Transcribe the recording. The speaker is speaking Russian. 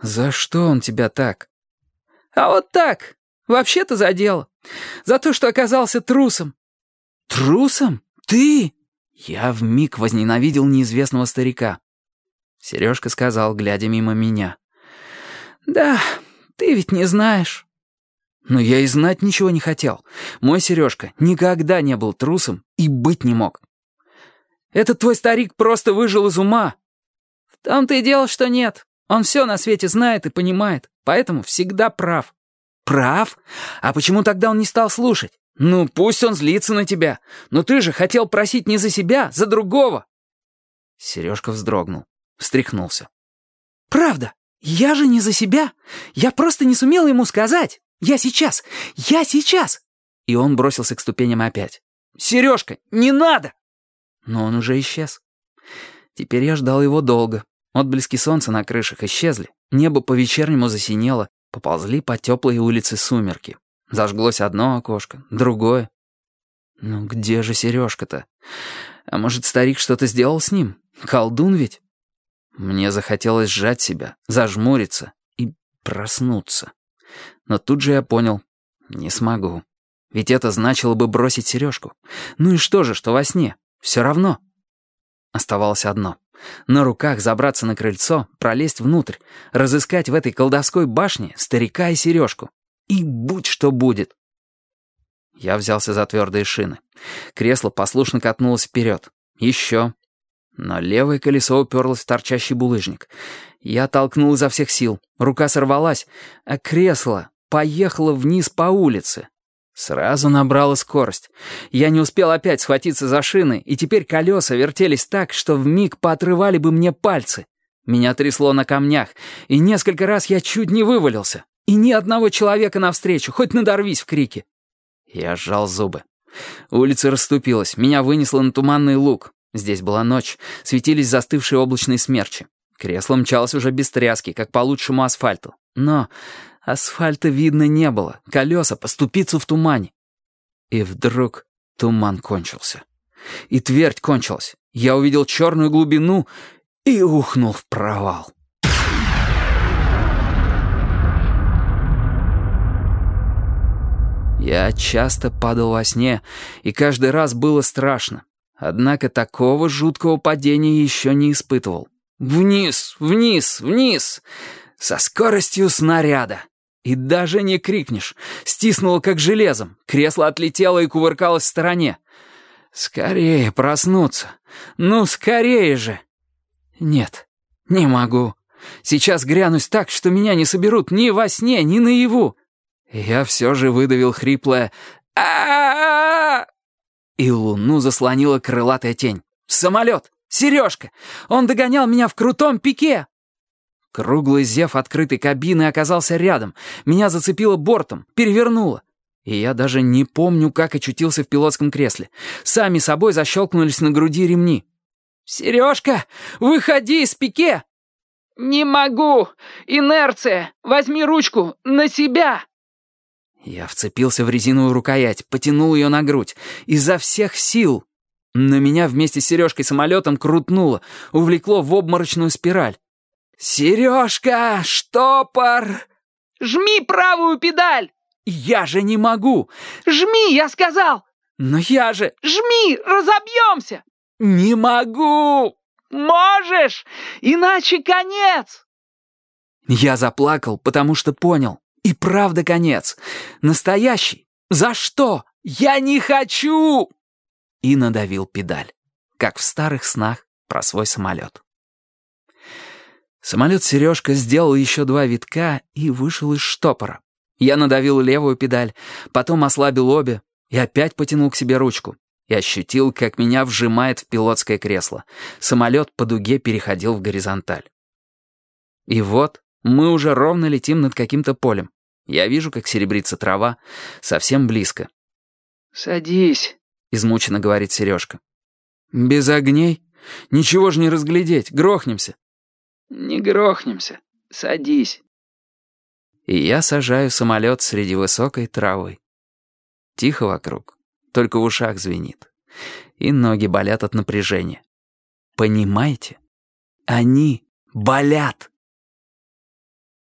«За что он тебя так?» «А вот так. Вообще-то за дело. За то, что оказался трусом». «Трусом? Ты?» Я вмиг возненавидел неизвестного старика. Сережка сказал, глядя мимо меня. «Да, ты ведь не знаешь». Но я и знать ничего не хотел. Мой Сережка никогда не был трусом и быть не мог. Этот твой старик просто выжил из ума. В том-то и дело, что нет. Он все на свете знает и понимает, поэтому всегда прав. Прав? А почему тогда он не стал слушать? Ну, пусть он злится на тебя. Но ты же хотел просить не за себя, за другого. Сережка вздрогнул, встряхнулся. Правда, я же не за себя. Я просто не сумел ему сказать. Я сейчас, я сейчас. И он бросился к ступеням опять. «Сережка, не надо!» Но он уже исчез. Теперь я ждал его долго. Отблески солнца на крышах исчезли, небо по-вечернему засинело, поползли по теплой улице сумерки. Зажглось одно окошко, другое. Ну где же Сережка-то? А может, старик что-то сделал с ним? Колдун ведь? Мне захотелось сжать себя, зажмуриться и проснуться. Но тут же я понял, не смогу. Ведь это значило бы бросить Сережку. Ну и что же, что во сне? Все равно. Оставалось одно. На руках забраться на крыльцо, пролезть внутрь, разыскать в этой колдовской башне старика и Сережку. И будь что будет. Я взялся за твердые шины. Кресло послушно катнулось вперед. Еще. Но левое колесо уперлось в торчащий булыжник. Я толкнул изо всех сил. Рука сорвалась, а кресло поехало вниз по улице. Сразу набрала скорость. Я не успел опять схватиться за шины, и теперь колеса вертелись так, что вмиг поотрывали бы мне пальцы. Меня трясло на камнях, и несколько раз я чуть не вывалился. И ни одного человека навстречу, хоть надорвись в крике. Я сжал зубы. Улица расступилась, меня вынесло на туманный луг. Здесь была ночь, светились застывшие облачные смерчи. Кресло мчалось уже без тряски, как по лучшему асфальту. Но Асфальта видно не было, колеса по ступицу в тумане. И вдруг туман кончился. И твердь кончилась. Я увидел черную глубину и ухнул в провал. Я часто падал во сне, и каждый раз было страшно. Однако такого жуткого падения еще не испытывал. Вниз, вниз, вниз, со скоростью снаряда. И даже не крикнешь. Стиснуло как железом. Кресло отлетело и кувыркалось в стороне. Скорее проснуться. Ну, скорее же. Нет, не могу. Сейчас грянусь так, что меня не соберут ни во сне, ни наяву. Я все же выдавил хриплое а И луну заслонила крылатая тень. Самолет! Сережка! Он догонял меня в крутом пике! Круглый зев открытой кабины оказался рядом. Меня зацепило бортом, перевернуло. И я даже не помню, как очутился в пилотском кресле. Сами собой защелкнулись на груди ремни. «Сережка, выходи из пике!» «Не могу! Инерция! Возьми ручку! На себя!» Я вцепился в резиновую рукоять, потянул ее на грудь. Изо всех сил. Но меня вместе с Сережкой самолетом крутнуло, увлекло в обморочную спираль. «Сережка, штопор!» «Жми правую педаль!» «Я же не могу!» «Жми, я сказал!» «Но я же...» «Жми, разобьемся!» «Не могу!» «Можешь! Иначе конец!» Я заплакал, потому что понял. И правда конец. Настоящий. За что? Я не хочу! И надавил педаль. Как в старых снах про свой самолет. Самолет «Сережка» сделал еще два витка и вышел из штопора. Я надавил левую педаль, потом ослабил обе и опять потянул к себе ручку. И ощутил, как меня вжимает в пилотское кресло. Самолет по дуге переходил в горизонталь. И вот мы уже ровно летим над каким-то полем. Я вижу, как серебрится трава, совсем близко. «Садись», — измученно говорит Сережка. «Без огней? Ничего же не разглядеть, грохнемся». «Не грохнемся. Садись». И я сажаю самолет среди высокой травы. Тихо вокруг, только в ушах звенит. И ноги болят от напряжения. Понимаете? Они болят.